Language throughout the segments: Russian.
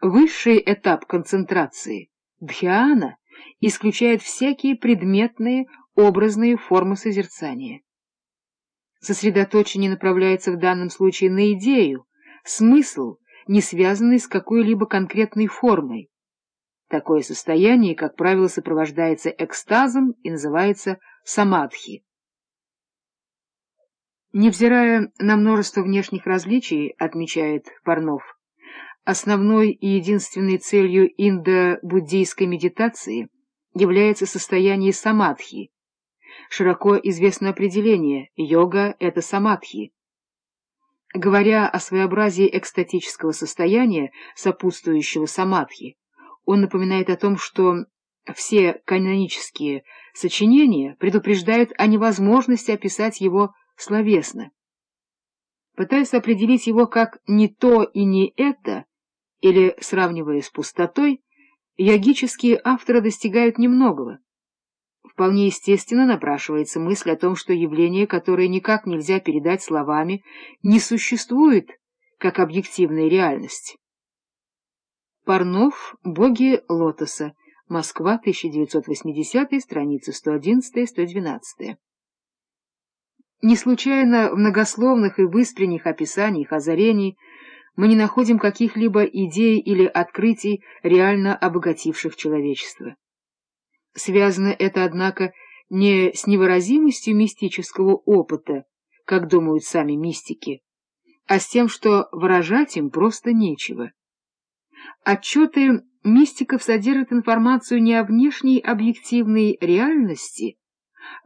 Высший этап концентрации, дхьяна, исключает всякие предметные, образные формы созерцания. Сосредоточение направляется в данном случае на идею, смысл, не связанный с какой-либо конкретной формой. Такое состояние, как правило, сопровождается экстазом и называется самадхи. Невзирая на множество внешних различий, отмечает Парнов, основной и единственной целью индо-буддийской медитации является состояние самадхи. Широко известно определение «йога — это самадхи». Говоря о своеобразии экстатического состояния, сопутствующего самадхи, он напоминает о том, что все канонические сочинения предупреждают о невозможности описать его словесно. Пытаясь определить его как «не то и не это», или сравнивая с пустотой, йогические авторы достигают немногого. Вполне естественно напрашивается мысль о том, что явление, которое никак нельзя передать словами, не существует как объективная реальность. Парнов «Боги лотоса», Москва, 1980, страницы 111-112. Не случайно в многословных и выспренних описаниях озарений мы не находим каких-либо идей или открытий, реально обогативших человечество. Связано это, однако, не с невыразимостью мистического опыта, как думают сами мистики, а с тем, что выражать им просто нечего. Отчеты мистиков содержат информацию не о внешней объективной реальности,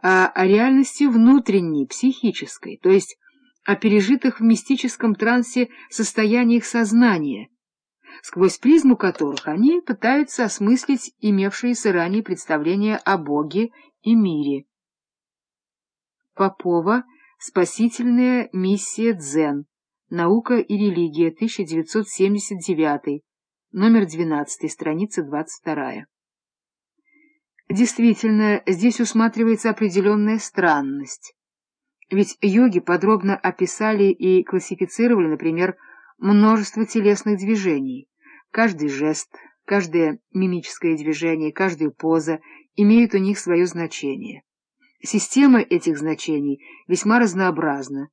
а о реальности внутренней, психической, то есть о пережитых в мистическом трансе состояниях сознания, сквозь призму которых они пытаются осмыслить имевшиеся ранее представления о Боге и мире. Попова «Спасительная миссия Дзен. Наука и религия. 1979. Номер 12. Страница 22». Действительно, здесь усматривается определенная странность. Ведь йоги подробно описали и классифицировали, например, множество телесных движений. Каждый жест, каждое мимическое движение, каждая поза имеют у них свое значение. Система этих значений весьма разнообразна.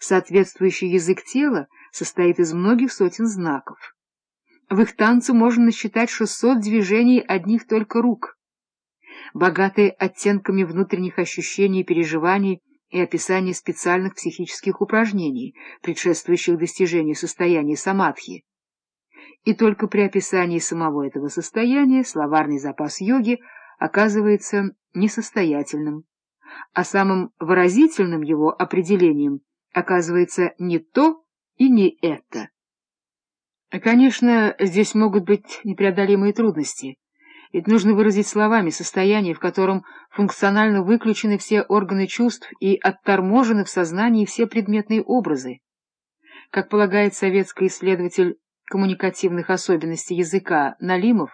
Соответствующий язык тела состоит из многих сотен знаков. В их танце можно насчитать 600 движений одних только рук богатые оттенками внутренних ощущений и переживаний и описание специальных психических упражнений, предшествующих достижению состояния самадхи. И только при описании самого этого состояния словарный запас йоги оказывается несостоятельным, а самым выразительным его определением оказывается не то и не это. Конечно, здесь могут быть непреодолимые трудности, ведь нужно выразить словами состояние, в котором функционально выключены все органы чувств и отторможены в сознании все предметные образы. Как полагает советский исследователь коммуникативных особенностей языка Налимов,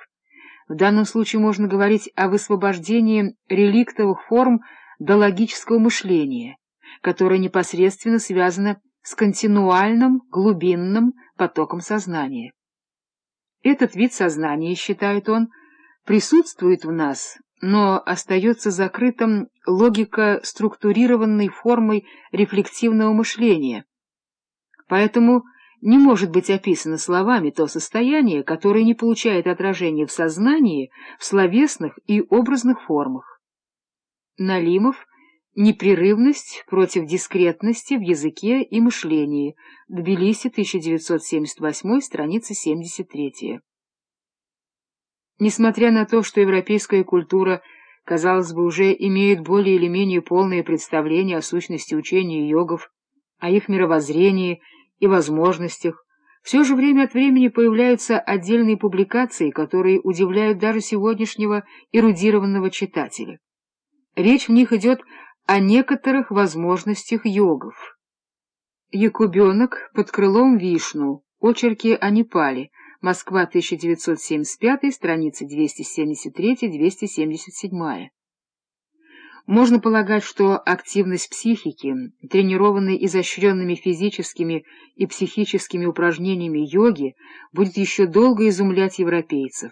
в данном случае можно говорить о высвобождении реликтовых форм до логического мышления, которое непосредственно связано с континуальным глубинным потоком сознания. Этот вид сознания, считает он, присутствует в нас, но остается закрытым логико-структурированной формой рефлективного мышления. Поэтому не может быть описано словами то состояние, которое не получает отражения в сознании, в словесных и образных формах. Налимов «Непрерывность против дискретности в языке и мышлении», Тбилиси, 1978, страница 73. Несмотря на то, что европейская культура, казалось бы, уже имеет более или менее полное представление о сущности учения йогов, о их мировоззрении и возможностях, все же время от времени появляются отдельные публикации, которые удивляют даже сегодняшнего эрудированного читателя. Речь в них идет о некоторых возможностях йогов. Якубенок под крылом Вишну, очерки о Непале, Москва, 1975, страницы 273-277. Можно полагать, что активность психики, тренированной изощренными физическими и психическими упражнениями йоги, будет еще долго изумлять европейцев.